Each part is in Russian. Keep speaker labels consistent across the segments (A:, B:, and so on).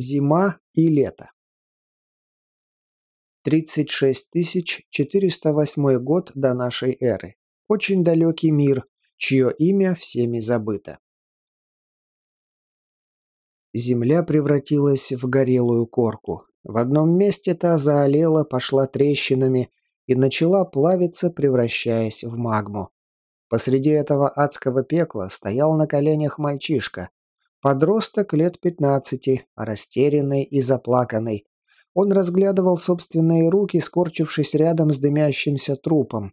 A: Зима и лето. 36 408 год до нашей эры. Очень далекий мир, чье имя всеми забыто. Земля превратилась в горелую корку. В одном месте та заолела, пошла трещинами и начала плавиться, превращаясь в магму. Посреди этого адского пекла стоял на коленях мальчишка. Подросток лет пятнадцати, растерянный и заплаканный. Он разглядывал собственные руки, скорчившись рядом с дымящимся трупом,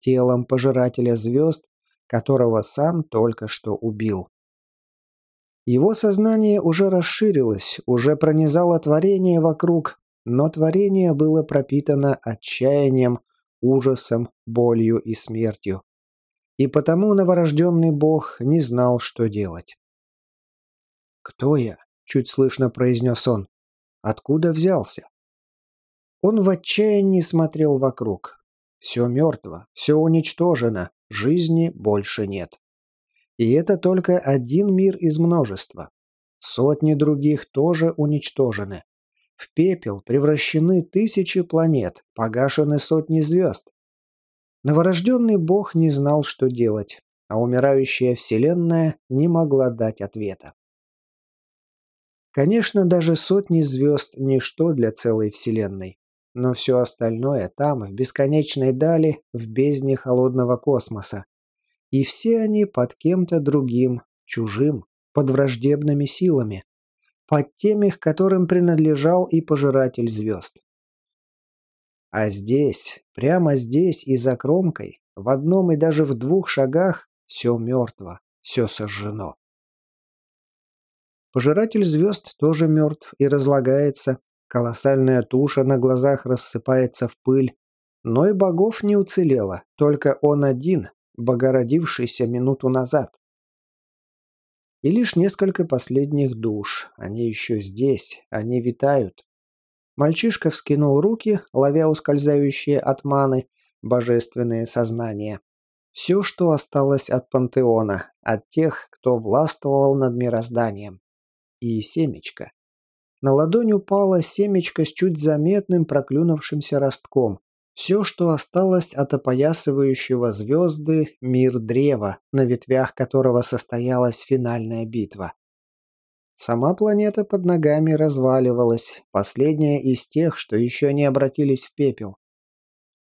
A: телом пожирателя звезд, которого сам только что убил. Его сознание уже расширилось, уже пронизало творение вокруг, но творение было пропитано отчаянием, ужасом, болью и смертью и потому новорожденный бог не знал, что делать. «Кто я?» – чуть слышно произнес он. «Откуда взялся?» Он в отчаянии смотрел вокруг. Все мертво, все уничтожено, жизни больше нет. И это только один мир из множества. Сотни других тоже уничтожены. В пепел превращены тысячи планет, погашены сотни звезд. Новорожденный бог не знал, что делать, а умирающая вселенная не могла дать ответа. Конечно, даже сотни звезд – ничто для целой вселенной. Но все остальное там, в бесконечной дали, в бездне холодного космоса. И все они под кем-то другим, чужим, под враждебными силами. Под теми, к которым принадлежал и пожиратель звезд. А здесь, прямо здесь и за кромкой, в одном и даже в двух шагах, все мертво, все сожжено. Пожиратель звезд тоже мертв и разлагается, колоссальная туша на глазах рассыпается в пыль, но и богов не уцелело, только он один, богородившийся минуту назад. И лишь несколько последних душ, они еще здесь, они витают, Мальчишка вскинул руки, ловя ускользающие от маны божественные сознания. Все, что осталось от пантеона, от тех, кто властвовал над мирозданием. И семечко. На ладонь упало семечко с чуть заметным проклюнувшимся ростком. Все, что осталось от опоясывающего звезды мир древа, на ветвях которого состоялась финальная битва. Сама планета под ногами разваливалась, последняя из тех, что еще не обратились в пепел.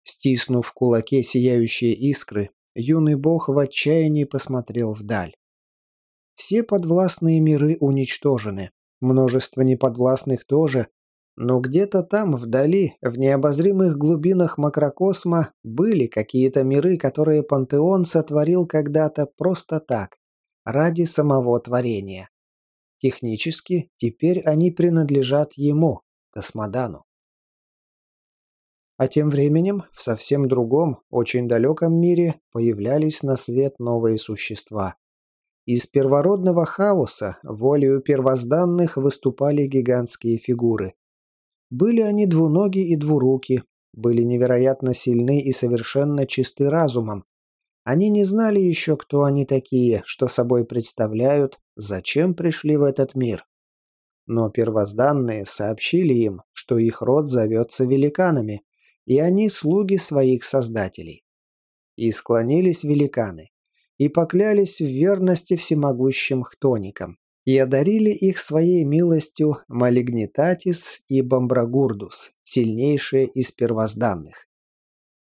A: Стиснув в кулаке сияющие искры, юный бог в отчаянии посмотрел вдаль. Все подвластные миры уничтожены, множество неподвластных тоже, но где-то там, вдали, в необозримых глубинах макрокосма, были какие-то миры, которые Пантеон сотворил когда-то просто так, ради самого творения. Технически, теперь они принадлежат ему, Космодану. А тем временем в совсем другом, очень далеком мире появлялись на свет новые существа. Из первородного хаоса волею первозданных выступали гигантские фигуры. Были они двуноги и двуруки, были невероятно сильны и совершенно чисты разумом, они не знали еще, кто они такие, что собой представляют, зачем пришли в этот мир. Но первозданные сообщили им, что их род зовется великанами, и они слуги своих создателей. И склонились великаны, и поклялись в верности всемогущим хтоникам, и одарили их своей милостью Малигнитатис и Бамбрагурдус, сильнейшие из первозданных.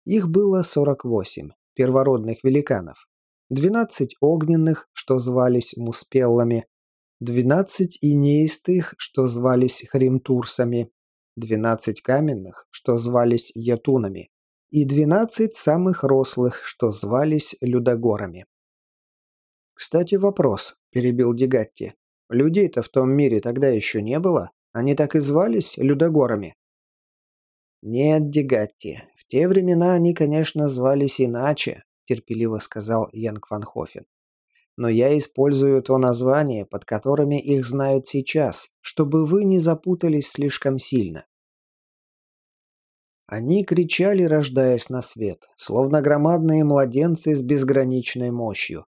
A: Их было 48, первородных великанов, 12 огненных, что звались муспеллами, 12 инеистых, что звались хримтурсами, 12 каменных, что звались ятунами, и 12 самых рослых, что звались людогорами. «Кстати, вопрос», – перебил Дегатти. «Людей-то в том мире тогда еще не было? Они так и звались людогорами?» «Нет, Дегатти, в те времена они, конечно, звались иначе», – терпеливо сказал Янг Ван Хофен. «Но я использую то название, под которыми их знают сейчас, чтобы вы не запутались слишком сильно». Они кричали, рождаясь на свет, словно громадные младенцы с безграничной мощью.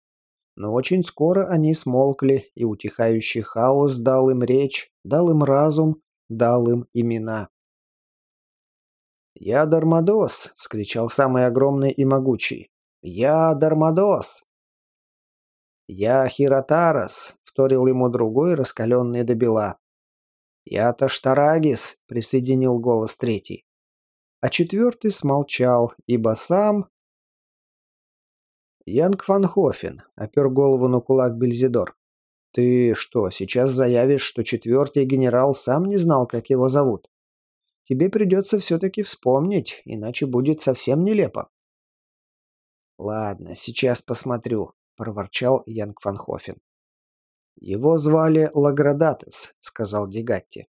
A: Но очень скоро они смолкли, и утихающий хаос дал им речь, дал им разум, дал им имена. «Я Дармадос!» — вскричал самый огромный и могучий. «Я Дармадос!» «Я Хиротарос!» — вторил ему другой, раскаленный до бела. «Я Таштарагис!» — присоединил голос третий. А четвертый смолчал, ибо сам... «Янг Ван Хофен», — опер голову на кулак Бельзидор. «Ты что, сейчас заявишь, что четвертый генерал сам не знал, как его зовут?» Тебе придется все-таки вспомнить, иначе будет совсем нелепо». «Ладно, сейчас посмотрю», — проворчал Янг Фанхофен. «Его звали Лаградатес», — сказал Дегатти.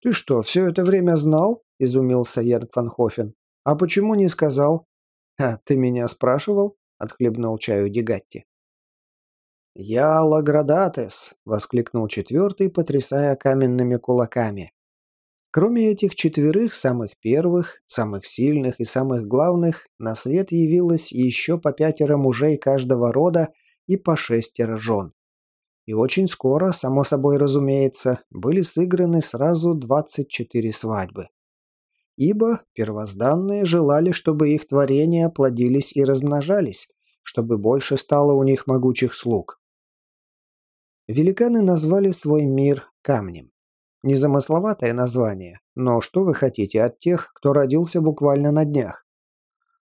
A: «Ты что, все это время знал?» — изумился Янг Фанхофен. «А почему не сказал?» «А ты меня спрашивал?» — отхлебнул чаю Дегатти. «Я Лаградатес!» — воскликнул четвертый, потрясая каменными кулаками. Кроме этих четверых, самых первых, самых сильных и самых главных, на свет явилось еще по пятеро мужей каждого рода и по шестеро жен. И очень скоро, само собой разумеется, были сыграны сразу 24 свадьбы. Ибо первозданные желали, чтобы их творения плодились и размножались, чтобы больше стало у них могучих слуг. Великаны назвали свой мир камнем. Незамысловатое название, но что вы хотите от тех, кто родился буквально на днях?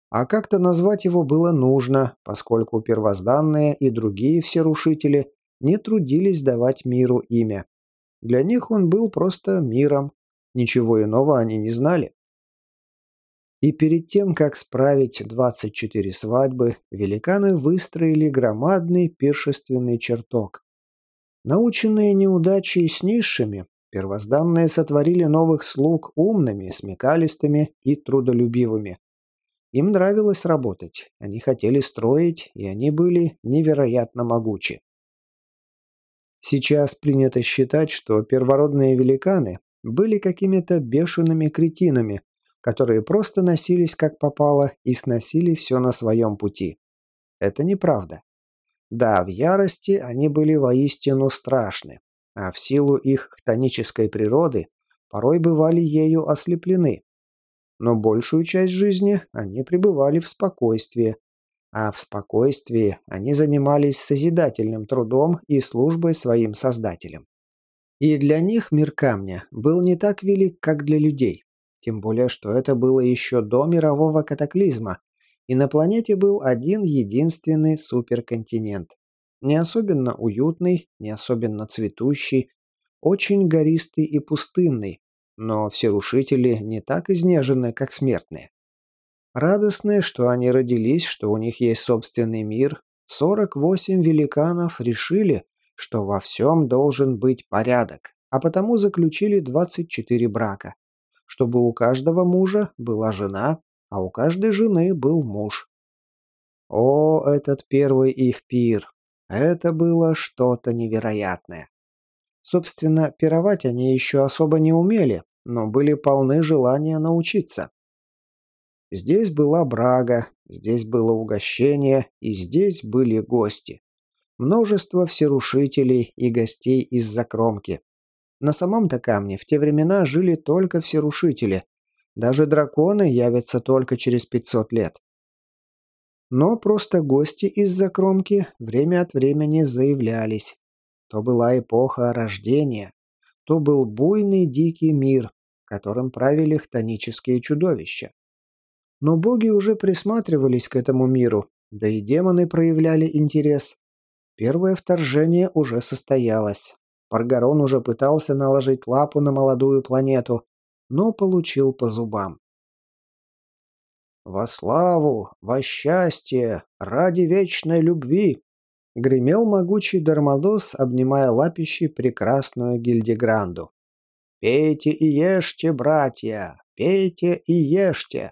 A: А как-то назвать его было нужно, поскольку первозданные и другие всерушители не трудились давать миру имя. Для них он был просто миром. Ничего иного они не знали. И перед тем, как справить 24 свадьбы, великаны выстроили громадный пиршественный чертог. Наученные неудачей с низшими, Первозданные сотворили новых слуг умными, смекалистыми и трудолюбивыми. Им нравилось работать, они хотели строить, и они были невероятно могучи. Сейчас принято считать, что первородные великаны были какими-то бешеными кретинами, которые просто носились как попало и сносили все на своем пути. Это неправда. Да, в ярости они были воистину страшны, а в силу их хтонической природы порой бывали ею ослеплены. Но большую часть жизни они пребывали в спокойствии, а в спокойствии они занимались созидательным трудом и службой своим создателям. И для них мир камня был не так велик, как для людей, тем более, что это было еще до мирового катаклизма, и на планете был один единственный суперконтинент. Не особенно уютный, не особенно цветущий, очень гористый и пустынный, но все рушители не так изнежены, как смертные. Радостные, что они родились, что у них есть собственный мир, 48 великанов решили, что во всем должен быть порядок, а потому заключили 24 брака, чтобы у каждого мужа была жена, а у каждой жены был муж. О, этот первый их пир, это было что-то невероятное. Собственно, пировать они еще особо не умели, но были полны желания научиться. Здесь была брага, здесь было угощение, и здесь были гости. Множество всерушителей и гостей из-за кромки. На самом-то камне в те времена жили только всерушители. Даже драконы явятся только через 500 лет. Но просто гости из-за кромки время от времени заявлялись. То была эпоха рождения, то был буйный дикий мир, которым правили хтонические чудовища. Но боги уже присматривались к этому миру, да и демоны проявляли интерес. Первое вторжение уже состоялось. Паргарон уже пытался наложить лапу на молодую планету, но получил по зубам. «Во славу, во счастье, ради вечной любви!» Гремел могучий Дармадос, обнимая лапищей прекрасную Гильдегранду. «Пейте и ешьте, братья! Пейте и ешьте!»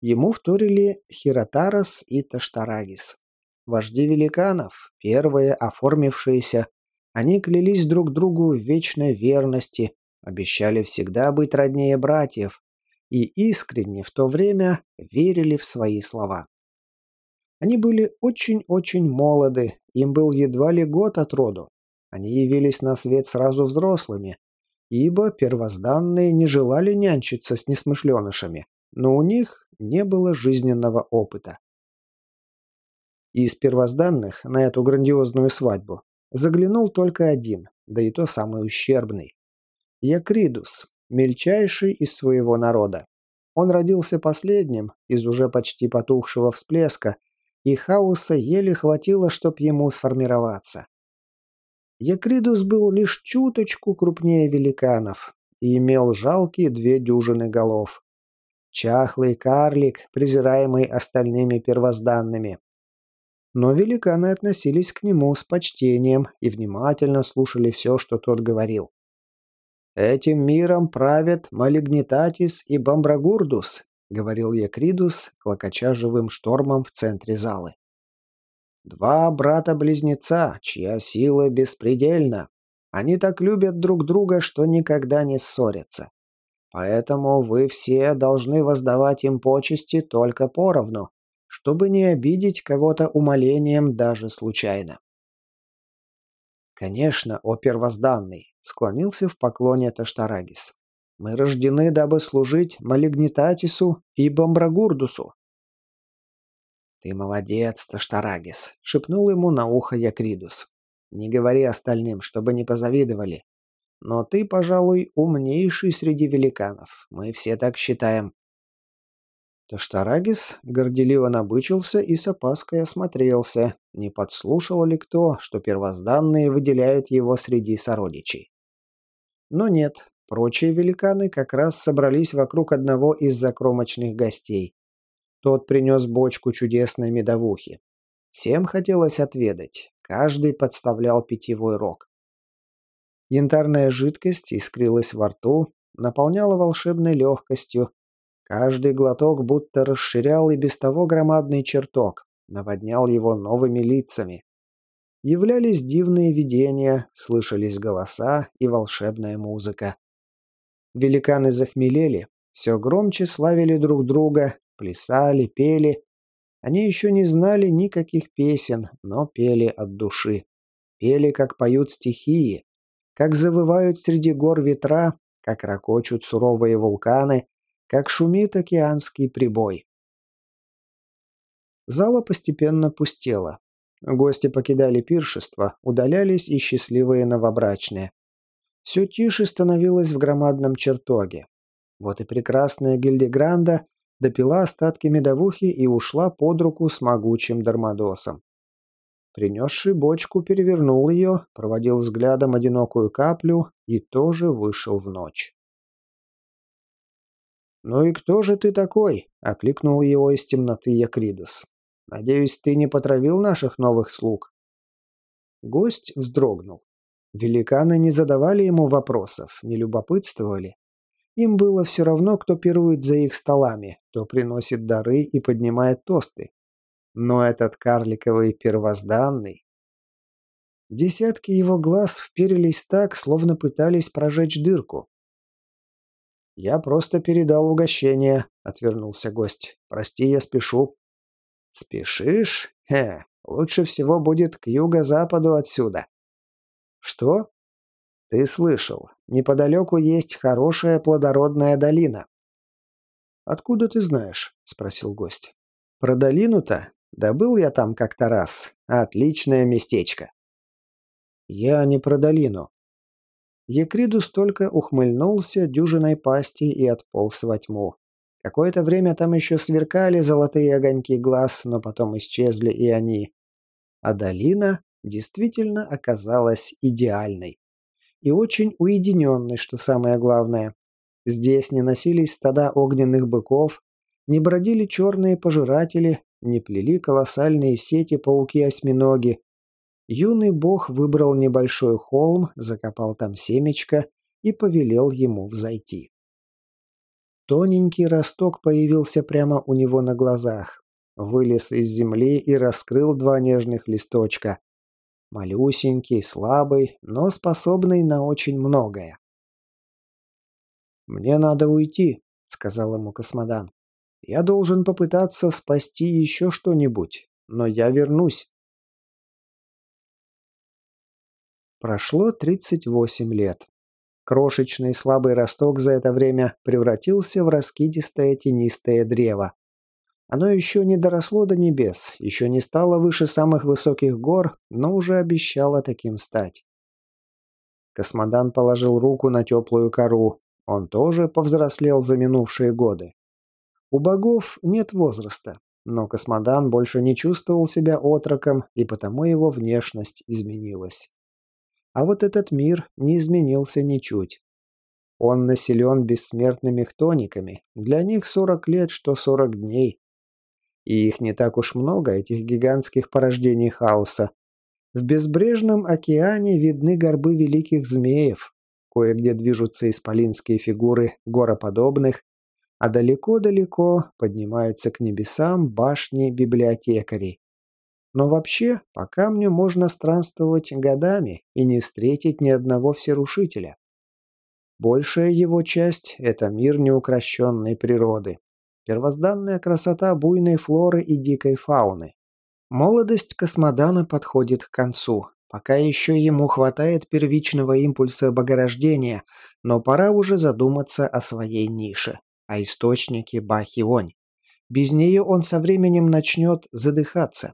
A: Ему вторили Хиротарос и Таштарагис. Вожди великанов, первые оформившиеся, они клялись друг другу в вечной верности, обещали всегда быть роднее братьев, и искренне в то время верили в свои слова. Они были очень-очень молоды, им был едва ли год от роду. Они явились на свет сразу взрослыми, ибо первозданные не желали нянчиться с несмышленышами, но у них не было жизненного опыта. Из первозданных на эту грандиозную свадьбу заглянул только один, да и то самый ущербный. Якридус, мельчайший из своего народа. Он родился последним из уже почти потухшего всплеска, и хаоса еле хватило, чтоб ему сформироваться. Якридус был лишь чуточку крупнее великанов и имел жалкие две дюжины голов. Чахлый карлик, презираемый остальными первозданными. Но великаны относились к нему с почтением и внимательно слушали все, что тот говорил. «Этим миром правят Малигнитатис и Бамбрагурдус», — говорил Якридус, клокоча живым штормом в центре залы. «Два брата-близнеца, чья сила беспредельна. Они так любят друг друга, что никогда не ссорятся. Поэтому вы все должны воздавать им почести только поровну, чтобы не обидеть кого-то умолением даже случайно. «Конечно, о первозданный», — склонился в поклоне Таштарагис. «Мы рождены, дабы служить Малигнитатису и Бомбрагурдусу». «Ты молодец, Таштарагис», — шепнул ему на ухо Якридус. «Не говори остальным, чтобы не позавидовали. Но ты, пожалуй, умнейший среди великанов. Мы все так считаем. Таштарагис горделиво набычился и с опаской осмотрелся, не подслушал ли кто, что первозданные выделяют его среди сородичей. Но нет, прочие великаны как раз собрались вокруг одного из закромочных гостей. Тот принес бочку чудесной медовухи. Всем хотелось отведать, каждый подставлял питьевой рог. Янтарная жидкость искрилась во рту, наполняла волшебной легкостью, Каждый глоток будто расширял и без того громадный чертог, наводнял его новыми лицами. Являлись дивные видения, слышались голоса и волшебная музыка. Великаны захмелели, все громче славили друг друга, плясали, пели. Они еще не знали никаких песен, но пели от души. Пели, как поют стихии, как завывают среди гор ветра, как ракочут суровые вулканы, как шумит океанский прибой. Зала постепенно пустела. Гости покидали пиршество, удалялись и счастливые новобрачные. Все тише становилось в громадном чертоге. Вот и прекрасная Гильдегранда допила остатки медовухи и ушла под руку с могучим Дармадосом. Принесший бочку перевернул ее, проводил взглядом одинокую каплю и тоже вышел в ночь. «Ну и кто же ты такой?» – окликнул его из темноты Якридус. «Надеюсь, ты не потравил наших новых слуг?» Гость вздрогнул. Великаны не задавали ему вопросов, не любопытствовали. Им было все равно, кто пирует за их столами, кто приносит дары и поднимает тосты. Но этот карликовый первозданный... Десятки его глаз вперились так, словно пытались прожечь дырку. «Я просто передал угощение», — отвернулся гость. «Прости, я спешу». «Спешишь? Хе, лучше всего будет к юго-западу отсюда». «Что?» «Ты слышал. Неподалеку есть хорошая плодородная долина». «Откуда ты знаешь?» — спросил гость. «Про долину-то? Да был я там как-то раз. Отличное местечко». «Я не про долину. Екридус только ухмыльнулся дюжиной пасти и отполз во тьму. Какое-то время там еще сверкали золотые огоньки глаз, но потом исчезли и они. А долина действительно оказалась идеальной. И очень уединенной, что самое главное. Здесь не носились стада огненных быков, не бродили черные пожиратели, не плели колоссальные сети пауки-осьминоги, Юный бог выбрал небольшой холм, закопал там семечко и повелел ему взойти. Тоненький росток появился прямо у него на глазах. Вылез из земли и раскрыл два нежных листочка. Малюсенький, слабый, но способный на очень многое. «Мне надо уйти», — сказал ему Космодан. «Я должен попытаться спасти еще что-нибудь, но я вернусь. Прошло 38 лет. Крошечный слабый росток за это время превратился в раскидистое тенистое древо. Оно еще не доросло до небес, еще не стало выше самых высоких гор, но уже обещало таким стать. Космодан положил руку на теплую кору. Он тоже повзрослел за минувшие годы. У богов нет возраста, но Космодан больше не чувствовал себя отроком, и потому его внешность изменилась. А вот этот мир не изменился ничуть. Он населен бессмертными хтониками, для них 40 лет, что 40 дней. И их не так уж много, этих гигантских порождений хаоса. В безбрежном океане видны горбы великих змеев. Кое-где движутся исполинские фигуры гороподобных, а далеко-далеко поднимаются к небесам башни библиотекарей. Но вообще, по камню можно странствовать годами и не встретить ни одного всерушителя. Большая его часть – это мир неукрощенной природы. Первозданная красота буйной флоры и дикой фауны. Молодость космодана подходит к концу. Пока еще ему хватает первичного импульса богорождения, но пора уже задуматься о своей нише, о источнике Бахионь. Без нее он со временем начнет задыхаться.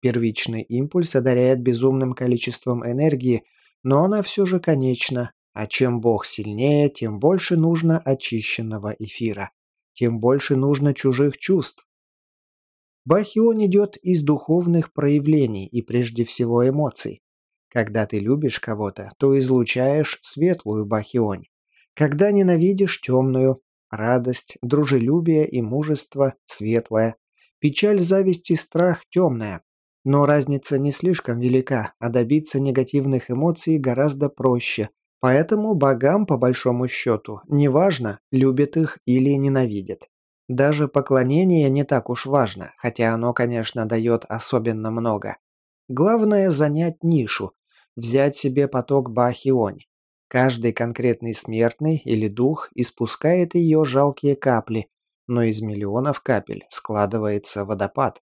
A: Первичный импульс одаряет безумным количеством энергии, но она все же конечна, а чем Бог сильнее, тем больше нужно очищенного эфира тем больше нужно чужих чувств. Бахион идет из духовных проявлений и прежде всего эмоций. Когда ты любишь кого-то, то излучаешь светлую бахионь. Когда ненавидишь темную, радость, дружелюбие и мужество светлое, печаль, зависть и страх темная. Но разница не слишком велика, а добиться негативных эмоций гораздо проще, Поэтому богам, по большому счету, неважно, любят их или ненавидят. Даже поклонение не так уж важно, хотя оно, конечно, дает особенно много. Главное – занять нишу, взять себе поток Бахионь. Каждый конкретный смертный или дух испускает ее жалкие капли, но из миллионов капель складывается водопад.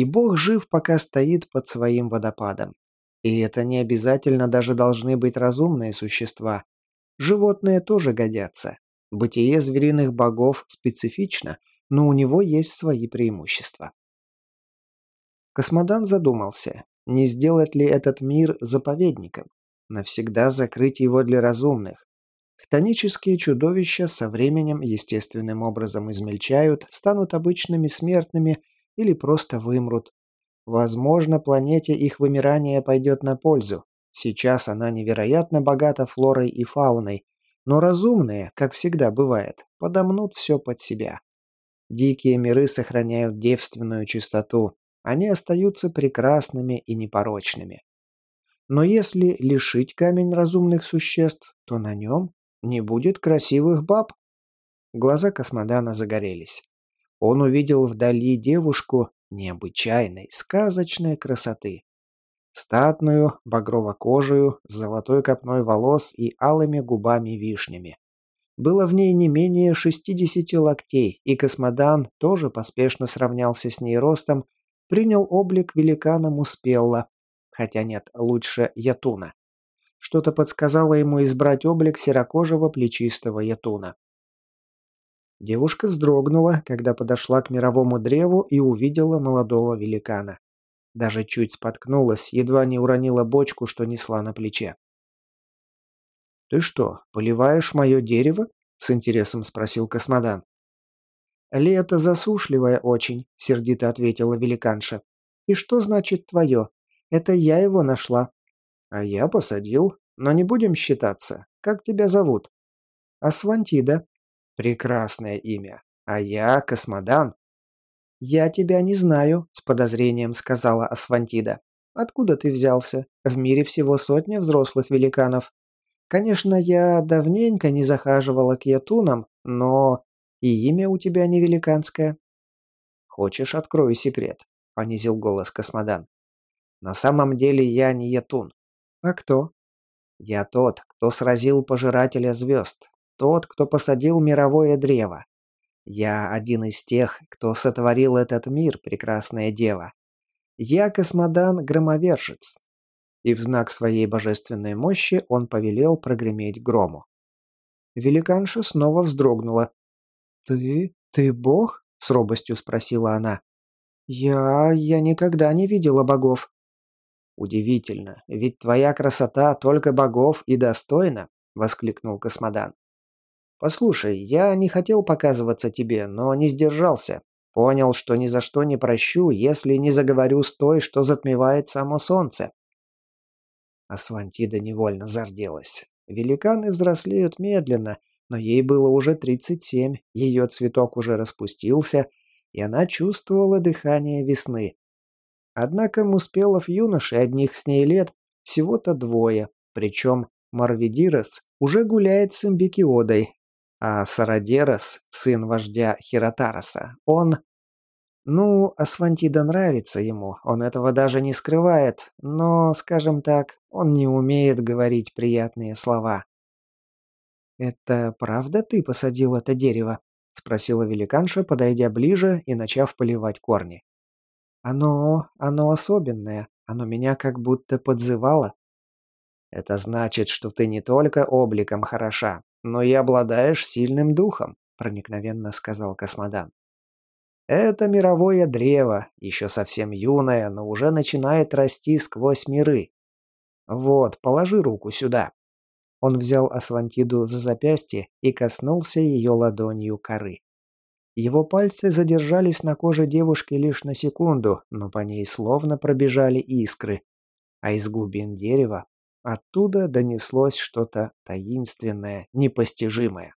A: И бог жив, пока стоит под своим водопадом. И это не обязательно даже должны быть разумные существа. Животные тоже годятся. Бытие звериных богов специфично, но у него есть свои преимущества. Космодан задумался, не сделать ли этот мир заповедником, навсегда закрыть его для разумных. Хтонические чудовища со временем естественным образом измельчают, станут обычными смертными или просто вымрут, Возможно, планете их вымирание пойдет на пользу. Сейчас она невероятно богата флорой и фауной, но разумные, как всегда бывает, подомнут все под себя. Дикие миры сохраняют девственную чистоту, они остаются прекрасными и непорочными. Но если лишить камень разумных существ, то на нем не будет красивых баб. Глаза космодана загорелись. Он увидел вдали девушку, необычайной, сказочной красоты. Статную, багрово-кожую, с золотой копной волос и алыми губами-вишнями. Было в ней не менее 60 локтей, и космодан тоже поспешно сравнялся с ней ростом, принял облик великана Муспелла, хотя нет, лучше Ятуна. Что-то подсказало ему избрать облик серокожего плечистого Ятуна. Девушка вздрогнула, когда подошла к мировому древу и увидела молодого великана. Даже чуть споткнулась, едва не уронила бочку, что несла на плече. «Ты что, поливаешь мое дерево?» — с интересом спросил космодан. «Лето засушливое очень», — сердито ответила великанша. «И что значит твое? Это я его нашла». «А я посадил. Но не будем считаться. Как тебя зовут?» «Асвантида», Прекрасное имя. А я Космодан. Я тебя не знаю, с подозрением сказала Асвантида. Откуда ты взялся? В мире всего сотня взрослых великанов. Конечно, я давненько не захаживала к ятунам, но и имя у тебя не великанское. Хочешь, открою секрет, понизил голос Космодан. На самом деле я не ятун. А кто? Я тот, кто сразил пожирателя звезд, тот, кто посадил мировое древо. Я один из тех, кто сотворил этот мир, прекрасная дева. Я Космодан Громовержец». И в знак своей божественной мощи он повелел прогреметь грому. Великанша снова вздрогнула. «Ты? Ты бог?» – с робостью спросила она. «Я... я никогда не видела богов». «Удивительно, ведь твоя красота только богов и достойна», – воскликнул Космодан. «Послушай, я не хотел показываться тебе, но не сдержался. Понял, что ни за что не прощу, если не заговорю с той, что затмевает само солнце». Асвантида невольно зарделась. Великаны взрослеют медленно, но ей было уже 37, ее цветок уже распустился, и она чувствовала дыхание весны. Однако Муспелов юноши одних с ней лет всего-то двое, причем Марвидирос уже гуляет с Имбикиодой, а Сарадерос, сын вождя Хиротароса, он... Ну, Асфантида нравится ему, он этого даже не скрывает, но, скажем так, он не умеет говорить приятные слова. «Это правда ты посадил это дерево?» — спросила великанша, подойдя ближе и начав поливать корни. «Оно... оно особенное, оно меня как будто подзывало». «Это значит, что ты не только обликом хороша, но и обладаешь сильным духом», — проникновенно сказал Космодан. «Это мировое древо, еще совсем юное, но уже начинает расти сквозь миры. Вот, положи руку сюда». Он взял Асвантиду за запястье и коснулся ее ладонью коры. Его пальцы задержались на коже девушки лишь на секунду, но по ней словно пробежали искры. А из глубин дерева оттуда донеслось что-то таинственное, непостижимое.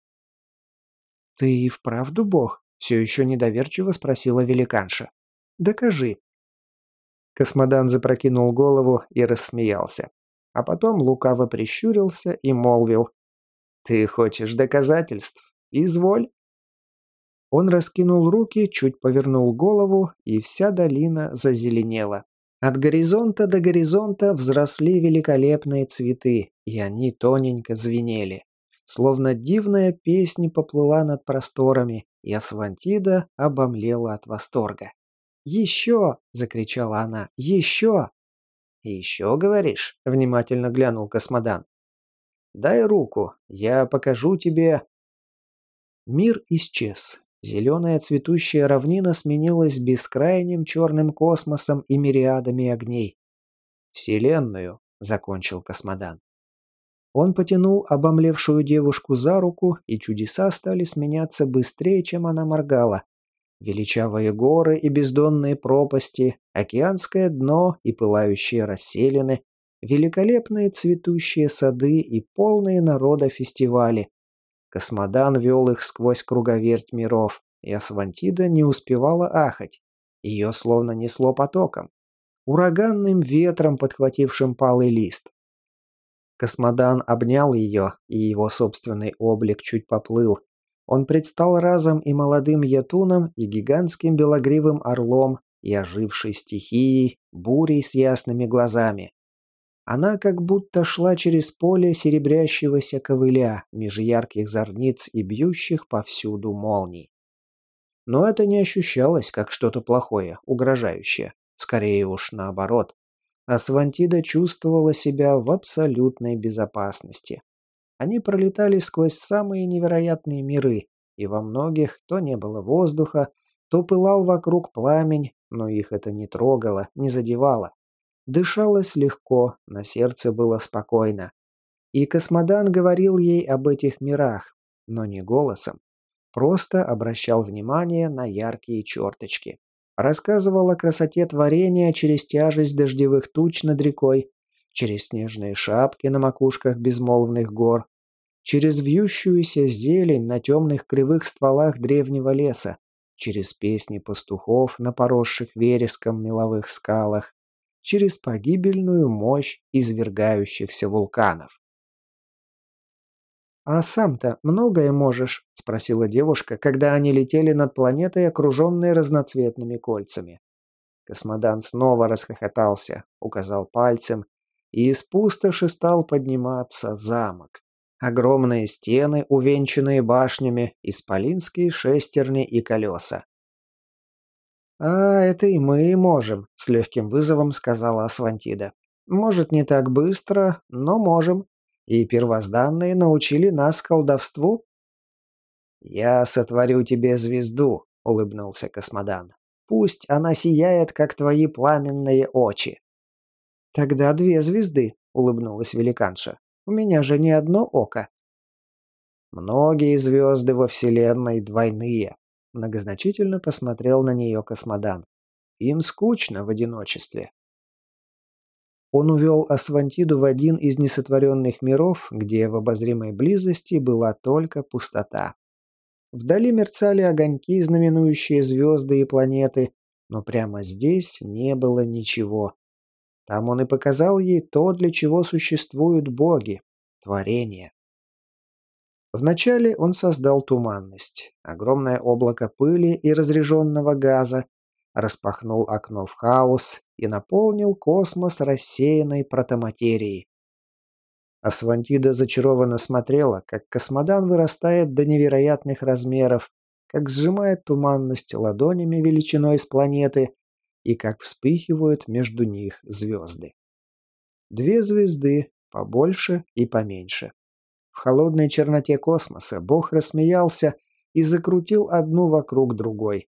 A: «Ты и вправду бог?» — все еще недоверчиво спросила великанша. «Докажи». Космодан запрокинул голову и рассмеялся. А потом лукаво прищурился и молвил. «Ты хочешь доказательств? Изволь». Он раскинул руки, чуть повернул голову, и вся долина зазеленела. От горизонта до горизонта взросли великолепные цветы, и они тоненько звенели. Словно дивная песня поплыла над просторами, и Асвантида обомлела от восторга. «Еще!» — закричала она. «Еще!» «Еще, говоришь?» — внимательно глянул Космодан. «Дай руку, я покажу тебе...» Мир исчез. Зеленая цветущая равнина сменилась бескрайним черным космосом и мириадами огней. «Вселенную», — закончил Космодан. Он потянул обомлевшую девушку за руку, и чудеса стали сменяться быстрее, чем она моргала. Величавые горы и бездонные пропасти, океанское дно и пылающие расселины, великолепные цветущие сады и полные народа фестивали, Космодан вел их сквозь круговерть миров, и Асвантида не успевала ахать. Ее словно несло потоком. Ураганным ветром, подхватившим палый лист. Космодан обнял ее, и его собственный облик чуть поплыл. Он предстал разом и молодым ятуном, и гигантским белогривым орлом, и ожившей стихией, бурей с ясными глазами. Она как будто шла через поле серебрящегося ковыля, меж ярких зорниц и бьющих повсюду молний. Но это не ощущалось как что-то плохое, угрожающее. Скорее уж наоборот. Асвантида чувствовала себя в абсолютной безопасности. Они пролетали сквозь самые невероятные миры, и во многих то не было воздуха, то пылал вокруг пламень, но их это не трогало, не задевало. Дышалось легко, на сердце было спокойно. И Космодан говорил ей об этих мирах, но не голосом. Просто обращал внимание на яркие черточки. Рассказывал о красоте творения через тяжесть дождевых туч над рекой, через снежные шапки на макушках безмолвных гор, через вьющуюся зелень на темных кривых стволах древнего леса, через песни пастухов на поросших вереском меловых скалах, через погибельную мощь извергающихся вулканов. «А сам-то многое можешь?» – спросила девушка, когда они летели над планетой, окруженной разноцветными кольцами. Космодан снова расхохотался, указал пальцем, и из пустоши стал подниматься замок. Огромные стены, увенчанные башнями, исполинские шестерни и колеса. «А, это и мы можем», — с легким вызовом сказала Асвантида. «Может, не так быстро, но можем. И первозданные научили нас колдовству?» «Я сотворю тебе звезду», — улыбнулся Космодан. «Пусть она сияет, как твои пламенные очи». «Тогда две звезды», — улыбнулась великанша. «У меня же не одно око». «Многие звезды во Вселенной двойные», — многозначительно посмотрел на нее Космодан. «Им скучно в одиночестве». Он увел Асвантиду в один из несотворенных миров, где в обозримой близости была только пустота. Вдали мерцали огоньки, знаменующие звезды и планеты, но прямо здесь не было ничего. Там он и показал ей то, для чего существуют боги – творение. Вначале он создал туманность, огромное облако пыли и разреженного газа, распахнул окно в хаос и наполнил космос рассеянной протоматерией. Асвантида зачарованно смотрела, как космодан вырастает до невероятных размеров, как сжимает туманность ладонями величиной с планеты и как вспыхивают между них звезды. Две звезды, побольше и поменьше. В холодной черноте космоса Бог рассмеялся и закрутил одну вокруг другой.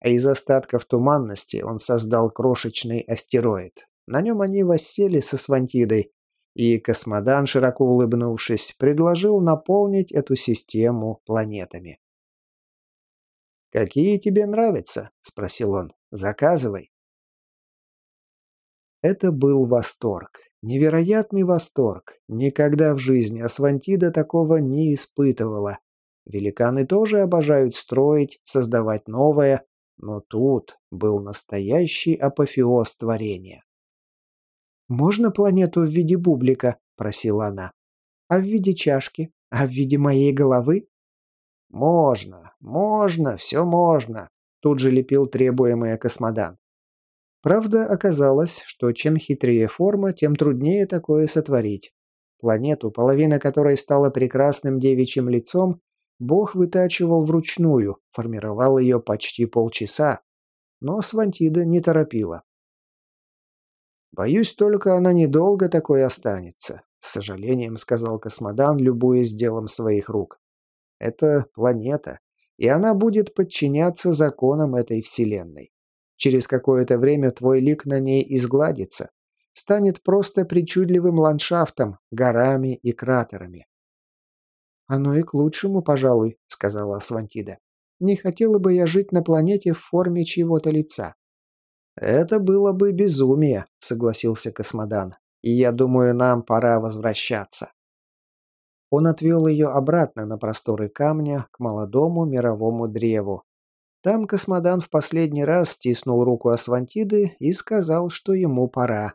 A: А из остатков туманности он создал крошечный астероид. На нем они воссели со Свантидой, и Космодан, широко улыбнувшись, предложил наполнить эту систему планетами. «Какие тебе нравятся?» – спросил он. «Заказывай». Это был восторг. Невероятный восторг. Никогда в жизни Асвантида такого не испытывала. Великаны тоже обожают строить, создавать новое, но тут был настоящий апофеоз творения. «Можно планету в виде бублика?» – просила она. «А в виде чашки? А в виде моей головы?» «Можно, можно, все можно», – тут же лепил требуемое космодан. Правда, оказалось, что чем хитрее форма, тем труднее такое сотворить. Планету, половина которой стала прекрасным девичьим лицом, Бог вытачивал вручную, формировал ее почти полчаса, но Асвантида не торопила. «Боюсь, только она недолго такой останется», — с сожалением сказал Космодан, любуясь делом своих рук. «Это планета, и она будет подчиняться законам этой Вселенной. Через какое-то время твой лик на ней изгладится, станет просто причудливым ландшафтом, горами и кратерами. «Оно и к лучшему, пожалуй», — сказала Асвантида. «Не хотела бы я жить на планете в форме чьего-то лица». «Это было бы безумие», — согласился Космодан. «И я думаю, нам пора возвращаться». Он отвел ее обратно на просторы камня к молодому мировому древу, там космодан в последний раз стиснул руку Асвантиды и сказал, что ему пора.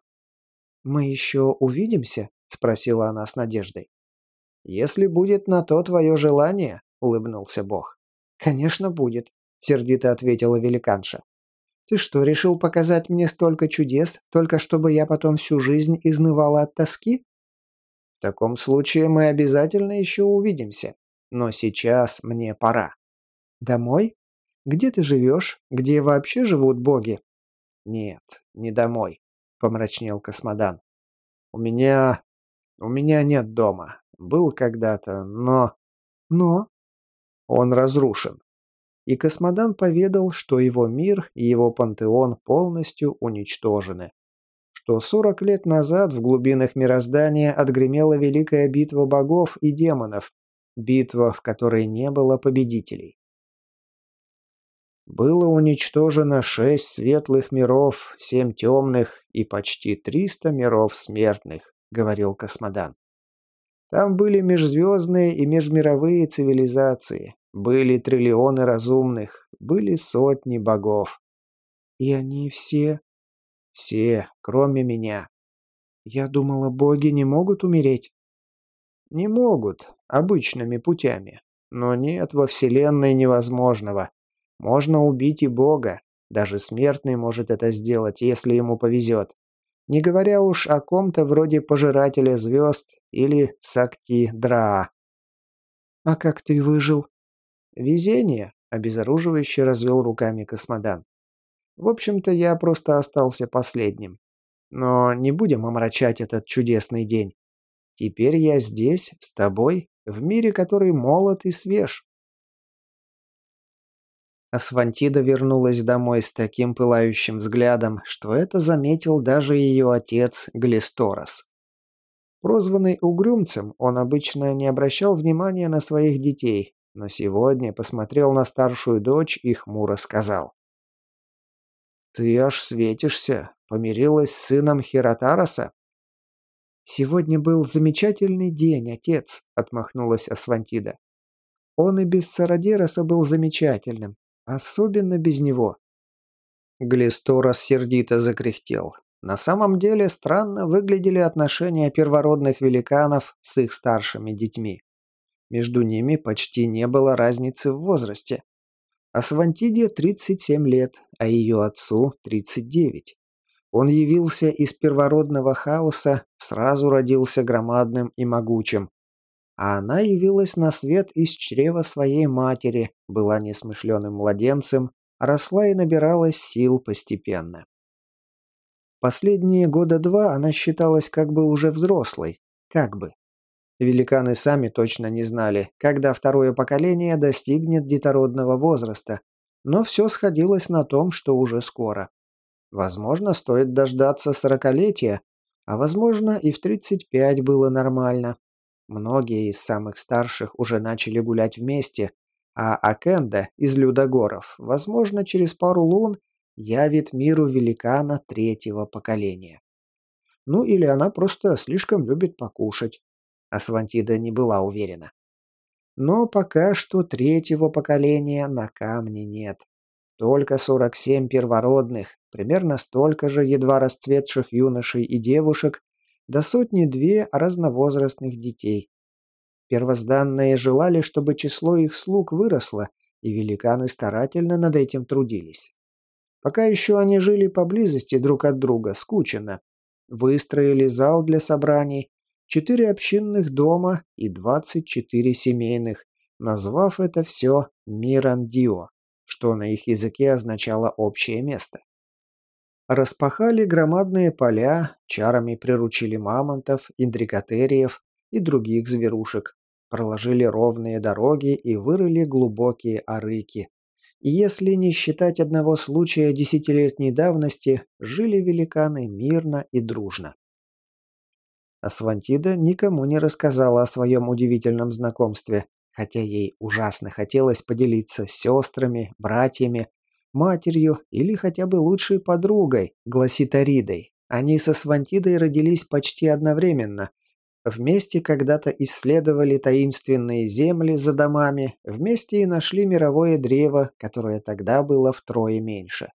A: «Мы еще увидимся?» – спросила она с надеждой. «Если будет на то твое желание», – улыбнулся Бог. «Конечно будет», – сердито ответила великанша. «Ты что, решил показать мне столько чудес, только чтобы я потом всю жизнь изнывала от тоски?» «В таком случае мы обязательно еще увидимся. Но сейчас мне пора». «Домой?» Где ты живешь? Где вообще живут боги?» «Нет, не домой», — помрачнел Космодан. «У меня... у меня нет дома. Был когда-то, но...» «Но?» «Он разрушен». И Космодан поведал, что его мир и его пантеон полностью уничтожены. Что 40 лет назад в глубинах мироздания отгремела великая битва богов и демонов, битва, в которой не было победителей. Было уничтожено шесть светлых миров, семь темных и почти триста миров смертных, говорил Космодан. Там были межзвездные и межмировые цивилизации, были триллионы разумных, были сотни богов. И они все... Все, кроме меня. Я думала, боги не могут умереть. Не могут, обычными путями. Но нет во Вселенной невозможного. Можно убить и Бога. Даже смертный может это сделать, если ему повезет. Не говоря уж о ком-то вроде Пожирателя Звезд или Сакти Драа. «А как ты выжил?» «Везение», — обезоруживающе развел руками космодан. В общем-то, я просто остался последним. Но не будем омрачать этот чудесный день. Теперь я здесь, с тобой, в мире, который молод и свеж. Асфантида вернулась домой с таким пылающим взглядом, что это заметил даже ее отец Глисторос. Прозванный угрюмцем, он обычно не обращал внимания на своих детей, но сегодня посмотрел на старшую дочь и хмуро сказал. «Ты аж светишься. Помирилась с сыном Хиротароса?» «Сегодня был замечательный день, отец», — отмахнулась Асвантида. «Он и без Сарадероса был замечательным. Особенно без него». Глисторос сердито закряхтел. На самом деле странно выглядели отношения первородных великанов с их старшими детьми. Между ними почти не было разницы в возрасте. Асвантиде 37 лет, а ее отцу 39. Он явился из первородного хаоса, сразу родился громадным и могучим. А она явилась на свет из чрева своей матери, была несмышленым младенцем, росла и набиралась сил постепенно. Последние года два она считалась как бы уже взрослой, как бы. Великаны сами точно не знали, когда второе поколение достигнет детородного возраста, но все сходилось на том, что уже скоро. Возможно, стоит дождаться сорокалетия, а возможно и в 35 было нормально. Многие из самых старших уже начали гулять вместе, а Акенда из Людогоров, возможно, через пару лун явит миру великана третьего поколения. Ну или она просто слишком любит покушать. Асвантида не была уверена. Но пока что третьего поколения на камне нет. Только 47 первородных, примерно столько же едва расцветших юношей и девушек, до сотни-две разновозрастных детей. Первозданные желали, чтобы число их слуг выросло, и великаны старательно над этим трудились. Пока еще они жили поблизости друг от друга, скучно. Выстроили зал для собраний, четыре общинных дома и двадцать четыре семейных, назвав это все Мирандио, что на их языке означало «общее место». Распахали громадные поля, чарами приручили мамонтов, индрикотериев и других зверушек, проложили ровные дороги и вырыли глубокие арыки. И если не считать одного случая десятилетней давности, жили великаны мирно и дружно. Асвантида никому не рассказала о своем удивительном знакомстве, хотя ей ужасно хотелось поделиться с сестрами, братьями, матерью или хотя бы лучшей подругой, Гласитаридой. Они со Свантидой родились почти одновременно. Вместе когда-то исследовали таинственные земли за домами, вместе и нашли мировое древо, которое тогда было втрое меньше.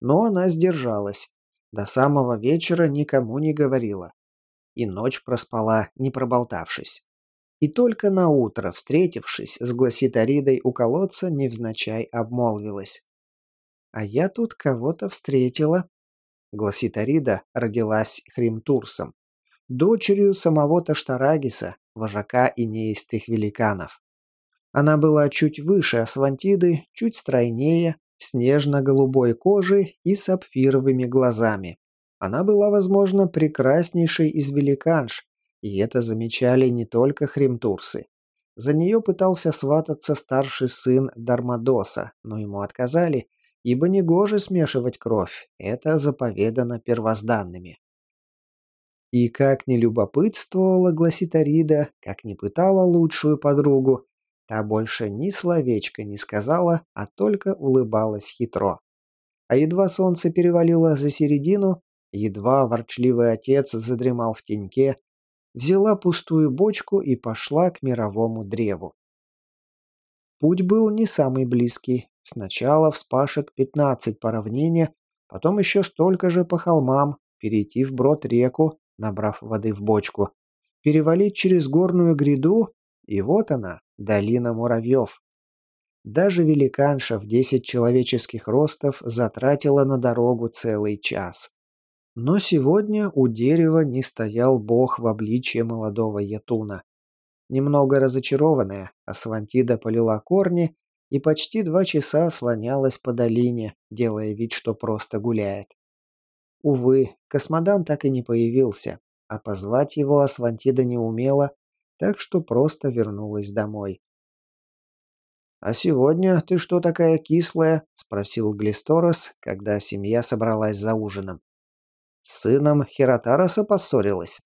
A: Но она сдержалась. До самого вечера никому не говорила и ночь проспала, не проболтавшись. И только на утро, встретившись с Гласитаридой у колодца, невзначай обмолвилась. «А я тут кого-то встретила». Гласитарида родилась Хримтурсом, дочерью самого Таштарагиса, вожака инеистых великанов. Она была чуть выше Асвантиды, чуть стройнее, с нежно-голубой кожей и сапфировыми глазами. Она была, возможно, прекраснейшей из великанш, и это замечали не только хримтурсы. За нее пытался свататься старший сын Дармадоса, но ему отказали, ибо негоже смешивать кровь, это заповедано первозданными. И как не любопытствовала Гласитарида, как не пытала лучшую подругу, та больше ни словечка не сказала, а только улыбалась хитро. А едва солнце перевалило за середину, Едва ворчливый отец задремал в теньке, взяла пустую бочку и пошла к мировому древу. Путь был не самый близкий. Сначала вспашек 15 по равнине, потом еще столько же по холмам, перейти вброд реку, набрав воды в бочку, перевалить через горную гряду, и вот она, долина муравьев. Даже великанша в 10 человеческих ростов затратила на дорогу целый час. Но сегодня у дерева не стоял бог в обличье молодого ятуна. Немного разочарованная, Асвантида полила корни и почти два часа слонялась по долине, делая вид, что просто гуляет. Увы, космодан так и не появился, а позвать его Асвантида не умела, так что просто вернулась домой. «А сегодня ты что такая кислая?» – спросил Глисторос, когда семья собралась за ужином. «С сыном Хиротароса поссорилась?»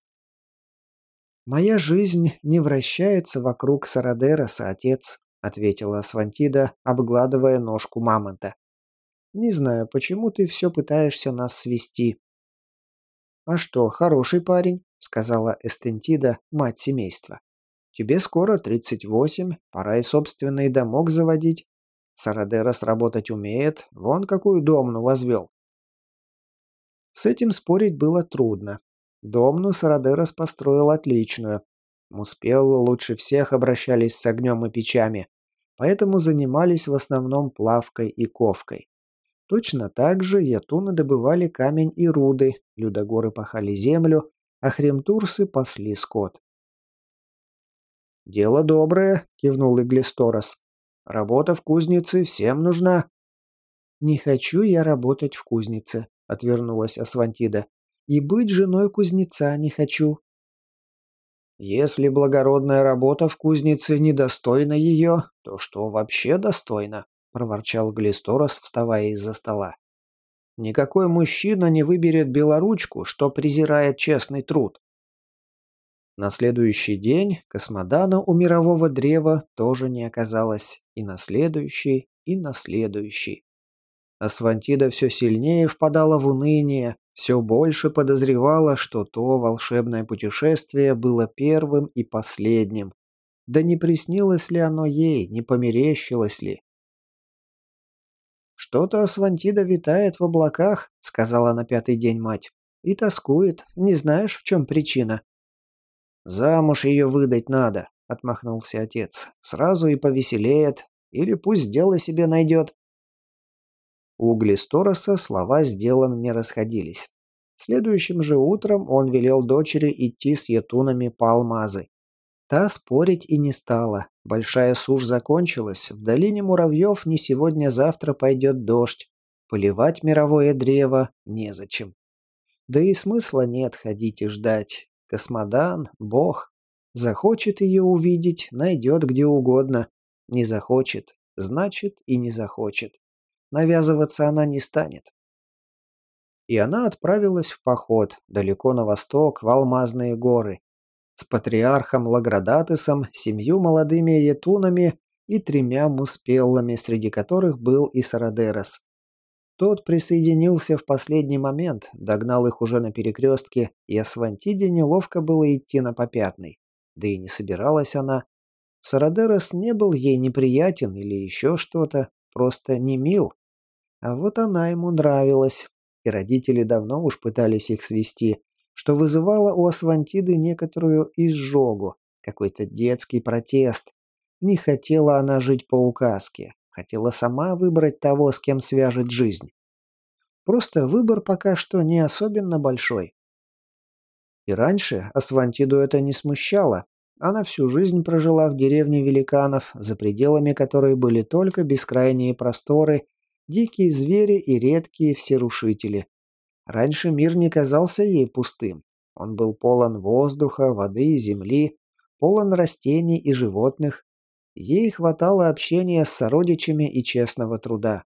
A: «Моя жизнь не вращается вокруг Сарадероса, отец», — ответила Свантида, обгладывая ножку мамонта. «Не знаю, почему ты все пытаешься нас свести». «А что, хороший парень», — сказала Эстентида, мать семейства. Тебе скоро 38, пора и собственный домок заводить. Сарадерос работать умеет, вон какую домну возвел. С этим спорить было трудно. Домну Сарадерос построил отличную. Муспеллы лучше всех обращались с огнем и печами, поэтому занимались в основном плавкой и ковкой. Точно так же ятуны добывали камень и руды, людогоры пахали землю, а хремтурсы пасли скот. «Дело доброе», — кивнул Иглисторос. «Работа в кузнице всем нужна». «Не хочу я работать в кузнице», — отвернулась Асвантида. «И быть женой кузнеца не хочу». «Если благородная работа в кузнице недостойна ее, то что вообще достойно?» — проворчал Глисторос, вставая из-за стола. «Никакой мужчина не выберет белоручку, что презирает честный труд. На следующий день космодана у мирового древа тоже не оказалось, и на следующий, и на следующий. Асвантида все сильнее впадала в уныние, все больше подозревала, что то волшебное путешествие было первым и последним. Да не приснилось ли оно ей, не померещилось ли? «Что-то Асвантида витает в облаках», — сказала на пятый день мать. «И тоскует. Не знаешь, в чем причина?» «Замуж ее выдать надо», — отмахнулся отец. «Сразу и повеселеет. Или пусть дело себе найдет». У Глистороса слова с делом не расходились. Следующим же утром он велел дочери идти с етунами по алмазы. Та спорить и не стала. Большая сушь закончилась. В долине муравьев не сегодня-завтра пойдет дождь. Поливать мировое древо незачем. Да и смысла нет ходить и ждать. Космодан, бог. Захочет ее увидеть, найдет где угодно. Не захочет, значит и не захочет. Навязываться она не станет. И она отправилась в поход, далеко на восток, в Алмазные горы. С патриархом Лаградатысом, семью молодыми етунами и тремя муспеллами, среди которых был и Сарадерос. Тот присоединился в последний момент, догнал их уже на перекрестке, и Асвантиде неловко было идти на попятный. Да и не собиралась она. Сарадерос не был ей неприятен или еще что-то, просто не мил. А вот она ему нравилась, и родители давно уж пытались их свести, что вызывало у Асвантиды некоторую изжогу, какой-то детский протест. Не хотела она жить по указке, Хотела сама выбрать того, с кем свяжет жизнь. Просто выбор пока что не особенно большой. И раньше Асвантиду это не смущало. Она всю жизнь прожила в деревне великанов, за пределами которой были только бескрайние просторы, дикие звери и редкие всерушители. Раньше мир не казался ей пустым. Он был полон воздуха, воды и земли, полон растений и животных, Ей хватало общения с сородичами и честного труда.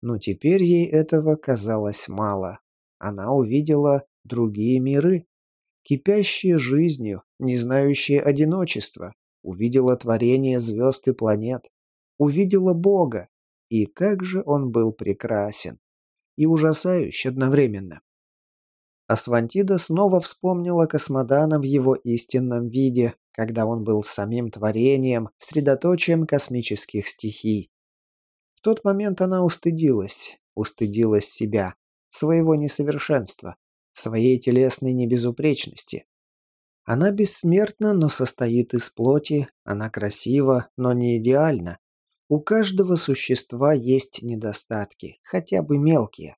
A: Но теперь ей этого казалось мало. Она увидела другие миры, кипящие жизнью, не знающие одиночества, увидела творение звезд и планет, увидела Бога, и как же он был прекрасен и ужасающий одновременно. Асвантида снова вспомнила Космодана в его истинном виде, когда он был самим творением, средоточием космических стихий. В тот момент она устыдилась, устыдилась себя, своего несовершенства, своей телесной небезупречности. Она бессмертна, но состоит из плоти, она красива, но не идеальна. У каждого существа есть недостатки, хотя бы мелкие.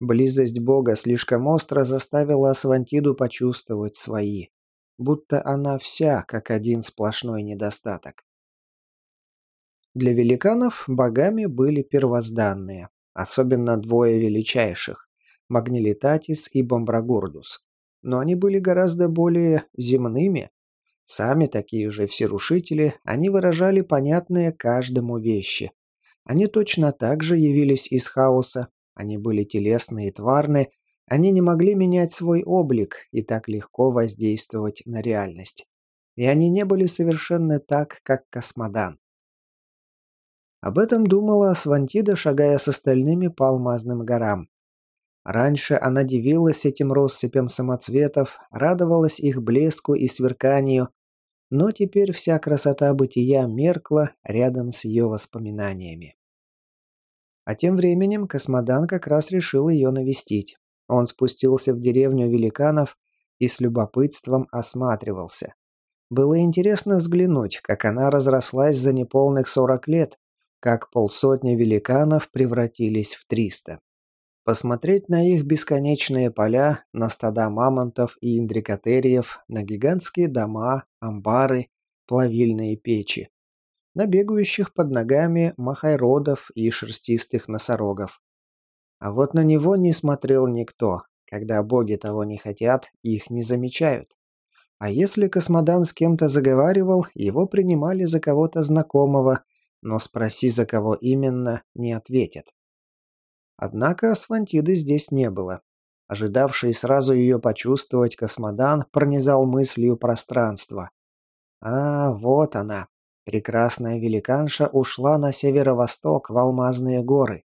A: Близость Бога слишком остро заставила Асвантиду почувствовать свои будто она вся как один сплошной недостаток. Для великанов богами были первозданные, особенно двое величайших – Магнилитатис и Бомбрагордус. Но они были гораздо более земными. Сами такие же всерушители, они выражали понятные каждому вещи. Они точно так же явились из хаоса, они были телесны и тварны, они не могли менять свой облик и так легко воздействовать на реальность. И они не были совершенны так, как космодан. Об этом думала Асвантида, шагая с остальными по алмазным горам. Раньше она дивилась этим россыпям самоцветов, радовалась их блеску и сверканию, но теперь вся красота бытия меркла рядом с ее воспоминаниями. А тем временем Космодан как раз решил ее навестить. Он спустился в деревню великанов и с любопытством осматривался. Было интересно взглянуть, как она разрослась за неполных сорок лет, как полсотни великанов превратились в триста. Посмотреть на их бесконечные поля, на стада мамонтов и индрикотериев, на гигантские дома, амбары, плавильные печи, на бегающих под ногами махайродов и шерстистых носорогов. А вот на него не смотрел никто. Когда боги того не хотят, их не замечают. А если космодан с кем-то заговаривал, его принимали за кого-то знакомого, но спроси, за кого именно, не ответят. Однако Асфантиды здесь не было. Ожидавший сразу ее почувствовать космодан пронизал мыслью пространство. А, вот она. Прекрасная великанша ушла на северо-восток в Алмазные горы.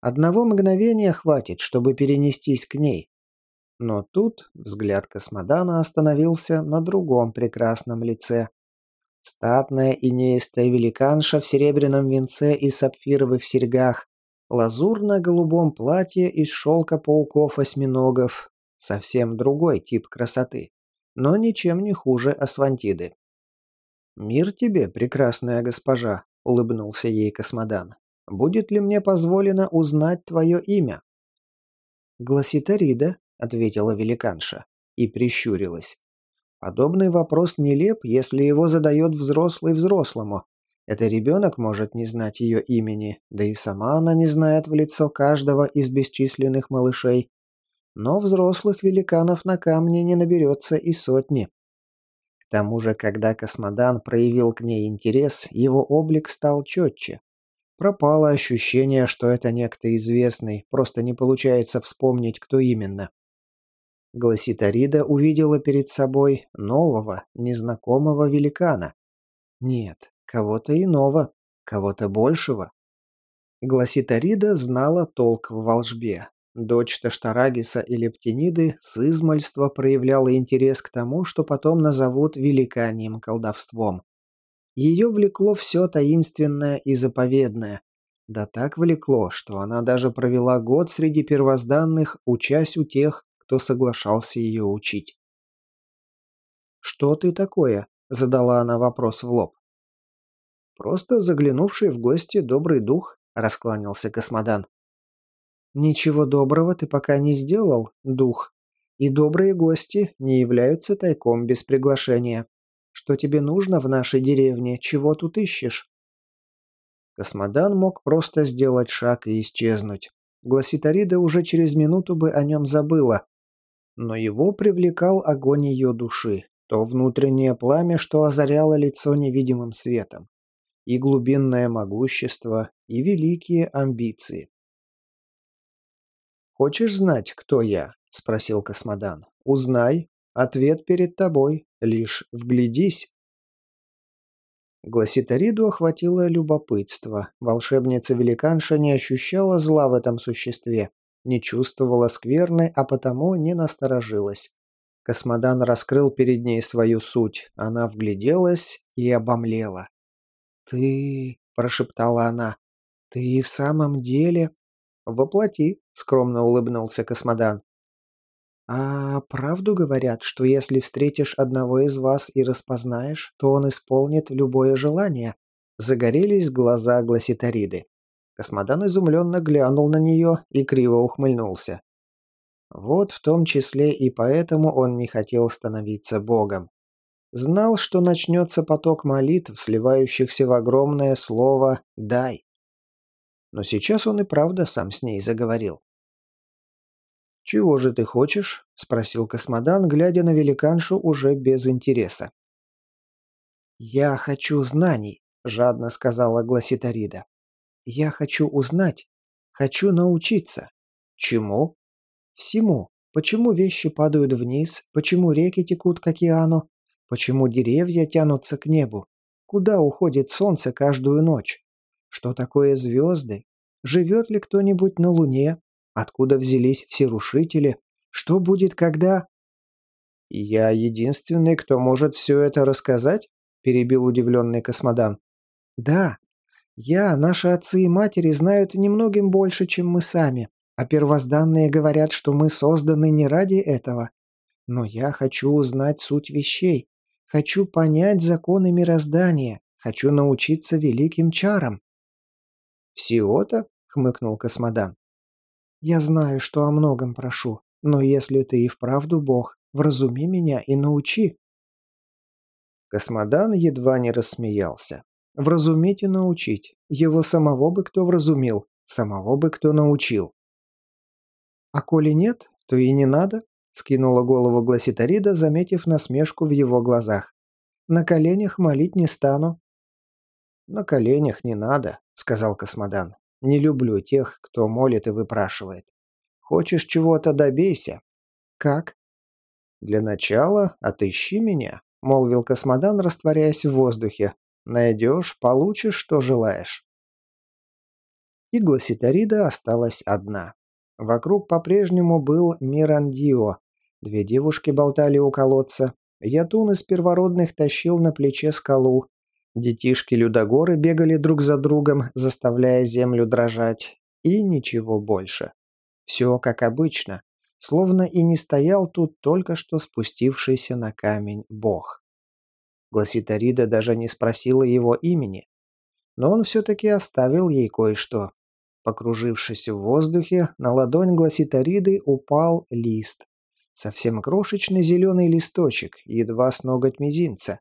A: Одного мгновения хватит, чтобы перенестись к ней. Но тут взгляд космодана остановился на другом прекрасном лице. Статная и неистая великанша в серебряном венце и сапфировых серьгах, лазурно-голубом платье из шелка пауков-осьминогов. Совсем другой тип красоты, но ничем не хуже Асвантиды. «Мир тебе, прекрасная госпожа», — улыбнулся ей Космодан. «Будет ли мне позволено узнать твое имя?» «Гласитарида», — ответила великанша и прищурилась. Подобный вопрос нелеп, если его задает взрослый взрослому. Это ребенок может не знать ее имени, да и сама она не знает в лицо каждого из бесчисленных малышей. Но взрослых великанов на камне не наберется и сотни. К тому же, когда космодан проявил к ней интерес, его облик стал четче. Пропало ощущение, что это некто известный, просто не получается вспомнить, кто именно. Гласитарида увидела перед собой нового, незнакомого великана. Нет, кого-то иного, кого-то большего. Гласитарида знала толк в волжбе. Дочь Таштарагиса и Лептиниды с измальства проявляла интерес к тому, что потом назовут великанием колдовством. Ее влекло все таинственное и заповедное. Да так влекло, что она даже провела год среди первозданных, учась у тех, кто соглашался ее учить. «Что ты такое?» – задала она вопрос в лоб. «Просто заглянувший в гости добрый дух», – раскланялся Космодан. «Ничего доброго ты пока не сделал, дух. И добрые гости не являются тайком без приглашения. Что тебе нужно в нашей деревне? Чего тут ищешь?» Космодан мог просто сделать шаг и исчезнуть. Гласитарида уже через минуту бы о нем забыла, но его привлекал огонь ее души, то внутреннее пламя, что озаряло лицо невидимым светом, и глубинное могущество, и великие амбиции. «Хочешь знать, кто я?» – спросил Космодан. «Узнай. Ответ перед тобой. Лишь вглядись». Гласитариду охватило любопытство. Волшебница-великанша не ощущала зла в этом существе, не чувствовала скверны, а потому не насторожилась. Космодан раскрыл перед ней свою суть. Она вгляделась и обомлела. «Ты...» – прошептала она. «Ты в самом деле...» «Во плоти», – скромно улыбнулся Космодан. «А правду говорят, что если встретишь одного из вас и распознаешь, то он исполнит любое желание?» Загорелись глаза Гласитариды. Космодан изумленно глянул на нее и криво ухмыльнулся. Вот в том числе и поэтому он не хотел становиться богом. Знал, что начнется поток молитв, сливающихся в огромное слово «дай». Но сейчас он и правда сам с ней заговорил. «Чего же ты хочешь?» – спросил космодан, глядя на великаншу уже без интереса. «Я хочу знаний», – жадно сказала Гласитарида. «Я хочу узнать. Хочу научиться. Чему?» «Всему. Почему вещи падают вниз? Почему реки текут к океану? Почему деревья тянутся к небу? Куда уходит солнце каждую ночь? Что такое звезды? Живет ли кто-нибудь на Луне? Откуда взялись все рушители? Что будет, когда...» «Я единственный, кто может все это рассказать?» – перебил удивленный космодан. «Да. Я, наши отцы и матери знают немногим больше, чем мы сами, а первозданные говорят, что мы созданы не ради этого. Но я хочу узнать суть вещей, хочу понять законы мироздания, хочу научиться великим чарам». «Всего-то?» – хмыкнул космодан. Я знаю, что о многом прошу, но если ты и вправду бог, вразуми меня и научи». Космодан едва не рассмеялся. «Вразумить и научить. Его самого бы кто вразумил, самого бы кто научил». «А коли нет, то и не надо», — скинула голову Гласитарида, заметив насмешку в его глазах. «На коленях молить не стану». «На коленях не надо», — сказал Космодан. Не люблю тех, кто молит и выпрашивает. Хочешь чего-то добейся. Как? Для начала отыщи меня, молвил космодан, растворяясь в воздухе. Найдешь, получишь, что желаешь. И Гласитарида осталась одна. Вокруг по-прежнему был Мирандио. Две девушки болтали у колодца. Ятун из первородных тащил на плече скалу, Детишки-людогоры бегали друг за другом, заставляя землю дрожать. И ничего больше. Все как обычно, словно и не стоял тут только что спустившийся на камень бог. Гласитарида даже не спросила его имени. Но он все-таки оставил ей кое-что. Покружившись в воздухе, на ладонь Гласитариды упал лист. Совсем крошечный зеленый листочек, едва с ноготь мизинца.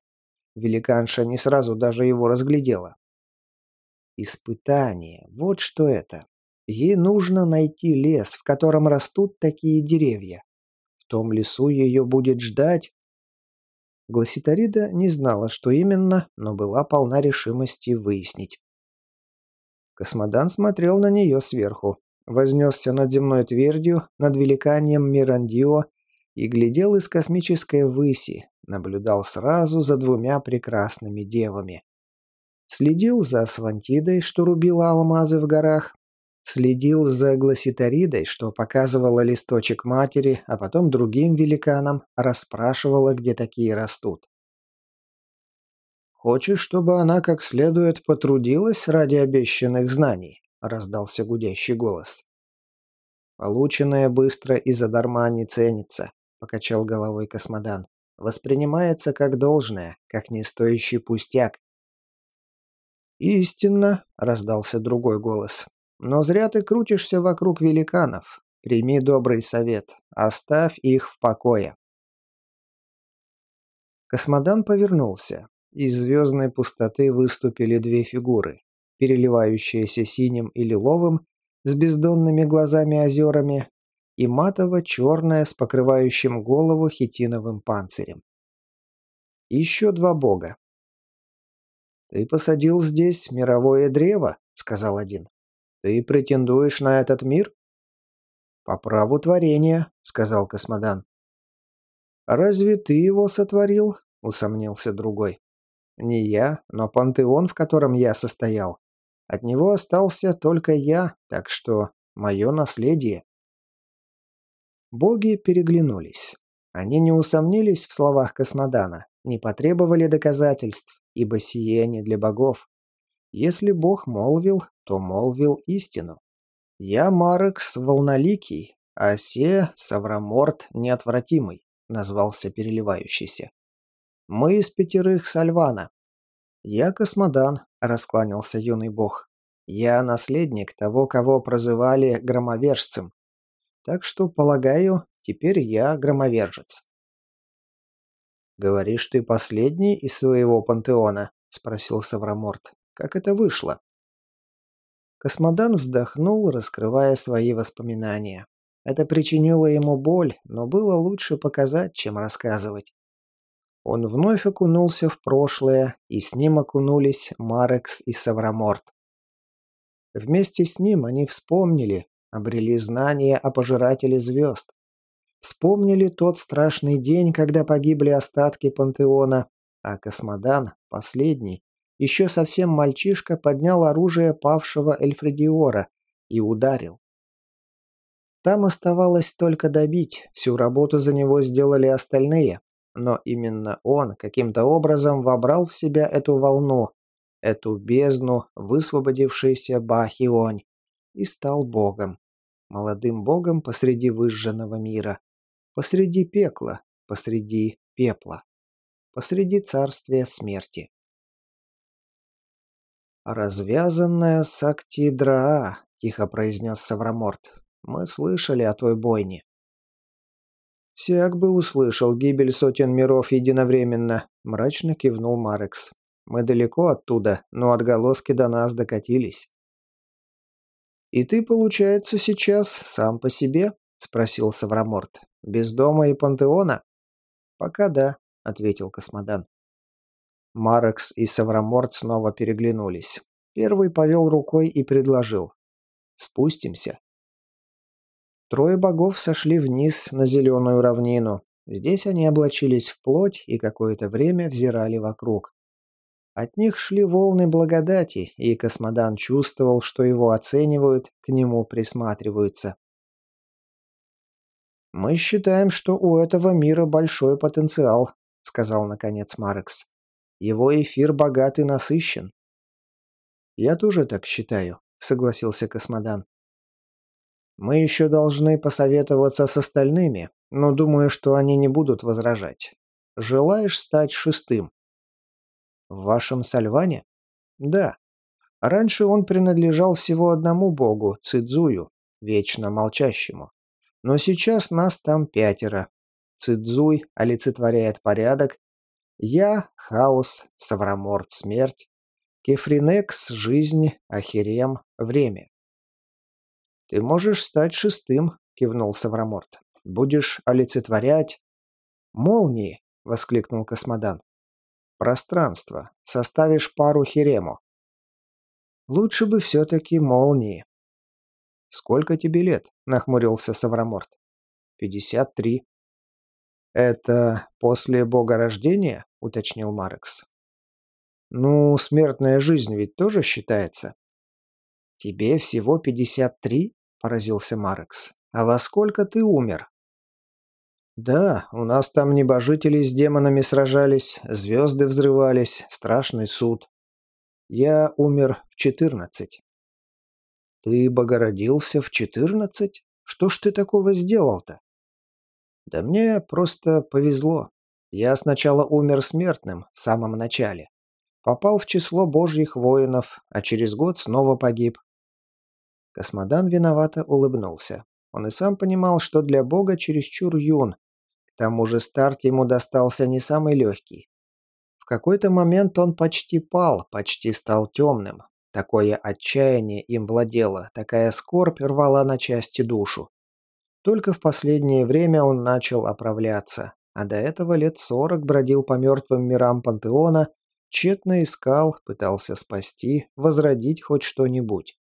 A: Великанша не сразу даже его разглядела. Испытание. Вот что это. Ей нужно найти лес, в котором растут такие деревья. В том лесу ее будет ждать... Гласитарида не знала, что именно, но была полна решимости выяснить. Космодан смотрел на нее сверху, вознесся над земной твердью, над великанием Мирандио и глядел из космической выси, наблюдал сразу за двумя прекрасными девами. Следил за Свантидой, что рубила алмазы в горах, следил за Гласитаридой, что показывала листочек матери, а потом другим великанам расспрашивала, где такие растут. «Хочешь, чтобы она как следует потрудилась ради обещанных знаний?» – раздался гудящий голос. «Полученное быстро и задарма не ценится», – покачал головой космодан воспринимается как должное, как не стоящий пустяк. «Истинно», — раздался другой голос. «Но зря ты крутишься вокруг великанов. Прими добрый совет. Оставь их в покое». Космодан повернулся. Из звездной пустоты выступили две фигуры, переливающиеся синим и лиловым, с бездонными глазами-озерами и матово-черная с покрывающим голову хитиновым панцирем. еще два бога. «Ты посадил здесь мировое древо», — сказал один. «Ты претендуешь на этот мир?» «По праву творения», — сказал Космодан. «Разве ты его сотворил?» — усомнился другой. «Не я, но пантеон, в котором я состоял. От него остался только я, так что мое наследие». Боги переглянулись. Они не усомнились в словах Космодана, не потребовали доказательств, ибо сие не для богов. Если бог молвил, то молвил истину. «Я Марекс Волноликий, а се Савраморт Неотвратимый», — назвался переливающийся. «Мы из пятерых Сальвана». «Я Космодан», — раскланялся юный бог. «Я наследник того, кого прозывали громовержцем, так что, полагаю, теперь я громовержец. «Говоришь, ты последний из своего пантеона?» – спросил Савраморт. «Как это вышло?» Космодан вздохнул, раскрывая свои воспоминания. Это причинило ему боль, но было лучше показать, чем рассказывать. Он вновь окунулся в прошлое, и с ним окунулись Марекс и Савраморт. Вместе с ним они вспомнили, обрели знания о пожирателе звезд. Вспомнили тот страшный день, когда погибли остатки пантеона, а Космодан, последний, еще совсем мальчишка, поднял оружие павшего Эльфредиора и ударил. Там оставалось только добить, всю работу за него сделали остальные, но именно он каким-то образом вобрал в себя эту волну, эту бездну, высвободившийся Бахионь, и стал богом. Молодым богом посреди выжженного мира. Посреди пекла, посреди пепла. Посреди царствия смерти. «Развязанная Сактидраа», — тихо произнес Савраморт. «Мы слышали о той бойне». «Всяк бы услышал гибель сотен миров единовременно», — мрачно кивнул Марекс. «Мы далеко оттуда, но отголоски до нас докатились». «И ты, получается, сейчас сам по себе?» — спросил Савраморт. «Без дома и пантеона?» «Пока да», — ответил Космодан. Марекс и Савраморт снова переглянулись. Первый повел рукой и предложил. «Спустимся». Трое богов сошли вниз на зеленую равнину. Здесь они облачились в плоть и какое-то время взирали вокруг. От них шли волны благодати, и Космодан чувствовал, что его оценивают, к нему присматриваются. «Мы считаем, что у этого мира большой потенциал», — сказал наконец Марекс. «Его эфир богат и насыщен». «Я тоже так считаю», — согласился Космодан. Мы еще должны посоветоваться с остальными, но думаю, что они не будут возражать. Желаешь стать шестым? В вашем Сальване? Да. Раньше он принадлежал всего одному богу, Цидзую, вечно молчащему. Но сейчас нас там пятеро. Цидзуй олицетворяет порядок. Я – хаос, Савраморт – смерть. Кефринекс – жизнь, Ахирем – время. «Ты можешь стать шестым», — кивнул Савраморт. «Будешь олицетворять...» «Молнии!» — воскликнул Космодан. «Пространство. Составишь пару Ахирему». «Лучше бы все-таки молнии». «Сколько тебе лет?» — нахмурился Савраморт. «Пятьдесят три». «Это после бога рождения?» — уточнил Марекс. «Ну, смертная жизнь ведь тоже считается». «Тебе всего пятьдесят три?» – поразился Марекс. «А во сколько ты умер?» «Да, у нас там небожители с демонами сражались, звезды взрывались, страшный суд. Я умер в четырнадцать». «Ты богородился в четырнадцать? Что ж ты такого сделал-то?» «Да мне просто повезло. Я сначала умер смертным в самом начале. Попал в число божьих воинов, а через год снова погиб. Космодан виновато улыбнулся. Он и сам понимал, что для бога чересчур юн. К тому же старт ему достался не самый легкий. В какой-то момент он почти пал, почти стал темным. Такое отчаяние им владело, такая скорбь рвала на части душу. Только в последнее время он начал оправляться, а до этого лет сорок бродил по мертвым мирам пантеона, тщетно искал, пытался спасти, возродить хоть что-нибудь.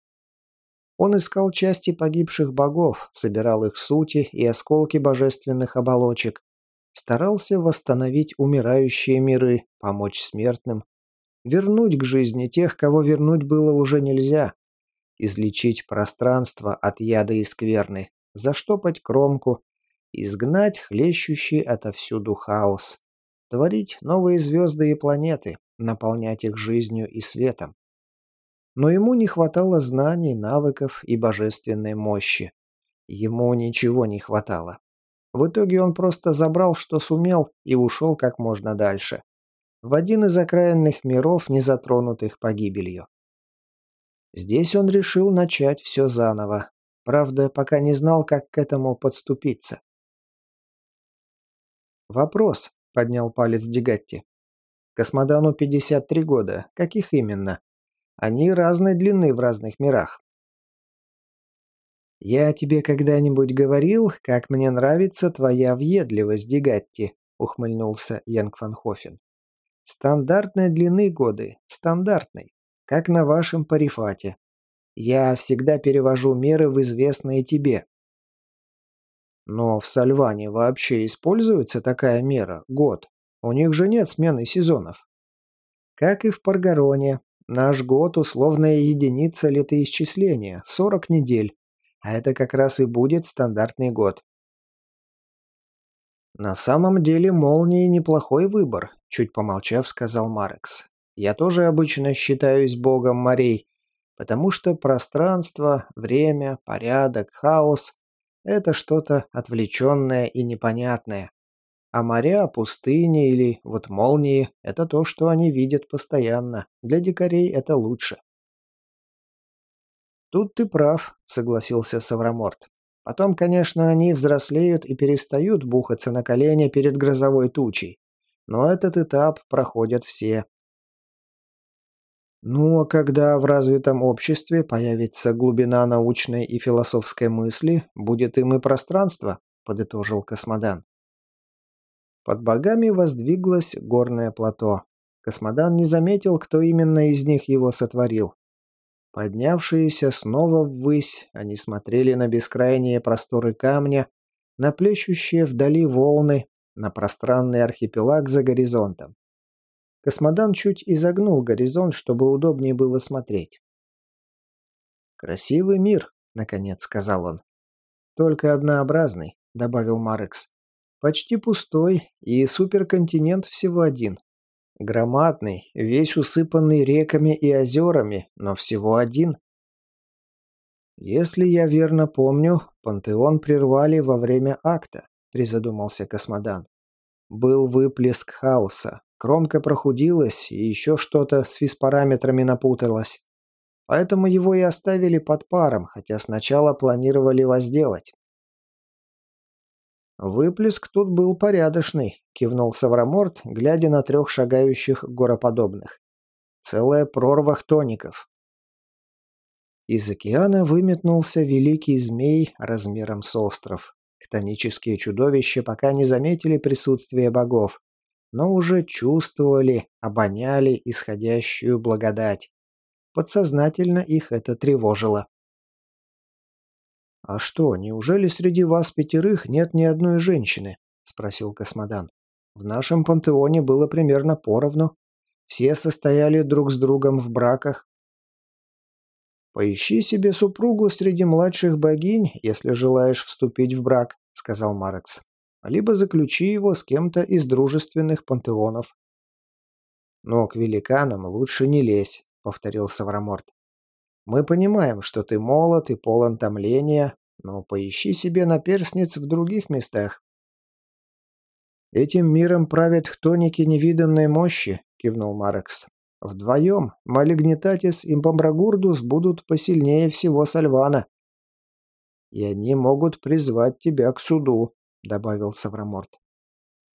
A: Он искал части погибших богов, собирал их сути и осколки божественных оболочек, старался восстановить умирающие миры, помочь смертным, вернуть к жизни тех, кого вернуть было уже нельзя, излечить пространство от яда и скверны, заштопать кромку, изгнать хлещущий отовсюду хаос, творить новые звезды и планеты, наполнять их жизнью и светом но ему не хватало знаний, навыков и божественной мощи. Ему ничего не хватало. В итоге он просто забрал, что сумел, и ушел как можно дальше. В один из окраинных миров, не затронутых погибелью. Здесь он решил начать все заново. Правда, пока не знал, как к этому подступиться. «Вопрос», — поднял палец Дигатти. «Космодану 53 года. Каких именно? Они разной длины в разных мирах». «Я тебе когда-нибудь говорил, как мне нравится твоя въедливость, Дигатти», — ухмыльнулся Янг Ван Хофен. «Стандартной длины годы, стандартной, как на вашем парифате. Я всегда перевожу меры в известные тебе». «Но в Сальване вообще используется такая мера, год. У них же нет смены сезонов». «Как и в Паргароне. Наш год – условная единица летоисчисления, 40 недель. А это как раз и будет стандартный год. «На самом деле молнии неплохой выбор», – чуть помолчав, сказал Марекс. «Я тоже обычно считаюсь богом морей, потому что пространство, время, порядок, хаос – это что-то отвлеченное и непонятное. А моря, пустыни или вот молнии – это то, что они видят постоянно. Для дикарей это лучше. «Тут ты прав», — согласился Савраморт. «Потом, конечно, они взрослеют и перестают бухаться на колени перед грозовой тучей. Но этот этап проходят все». «Ну, а когда в развитом обществе появится глубина научной и философской мысли, будет им и пространство», — подытожил Космодан. Под богами воздвиглось горное плато. Космодан не заметил, кто именно из них его сотворил. Поднявшиеся снова ввысь, они смотрели на бескрайние просторы камня, на плещущие вдали волны, на пространный архипелаг за горизонтом. Космодан чуть изогнул горизонт, чтобы удобнее было смотреть. «Красивый мир», — наконец сказал он. «Только однообразный», — добавил Марекс. «Почти пустой, и суперконтинент всего один. Громадный, весь усыпанный реками и озерами, но всего один. «Если я верно помню, пантеон прервали во время акта», — призадумался Космодан. «Был выплеск хаоса, кромка прохудилась, и еще что-то с физпараметрами напуталось. Поэтому его и оставили под паром, хотя сначала планировали возделать. «Выплеск тут был порядочный», — кивнул Савраморт, глядя на трех шагающих гороподобных. «Целая прорва хтоников». Из океана выметнулся великий змей размером с остров. Хтонические чудовища пока не заметили присутствия богов, но уже чувствовали, обоняли исходящую благодать. Подсознательно их это тревожило. «А что, неужели среди вас пятерых нет ни одной женщины?» – спросил Космодан. «В нашем пантеоне было примерно поровну. Все состояли друг с другом в браках». «Поищи себе супругу среди младших богинь, если желаешь вступить в брак», – сказал Марекс. «Либо заключи его с кем-то из дружественных пантеонов». «Но к великанам лучше не лезь», — повторил Савраморт. Мы понимаем, что ты молод и полон томления, но поищи себе наперстниц в других местах. «Этим миром правят хтоники невиданной мощи», — кивнул Марекс. «Вдвоем Малигнитатис и Бамбрагурдус будут посильнее всего Сальвана». «И они могут призвать тебя к суду», — добавил Савраморт.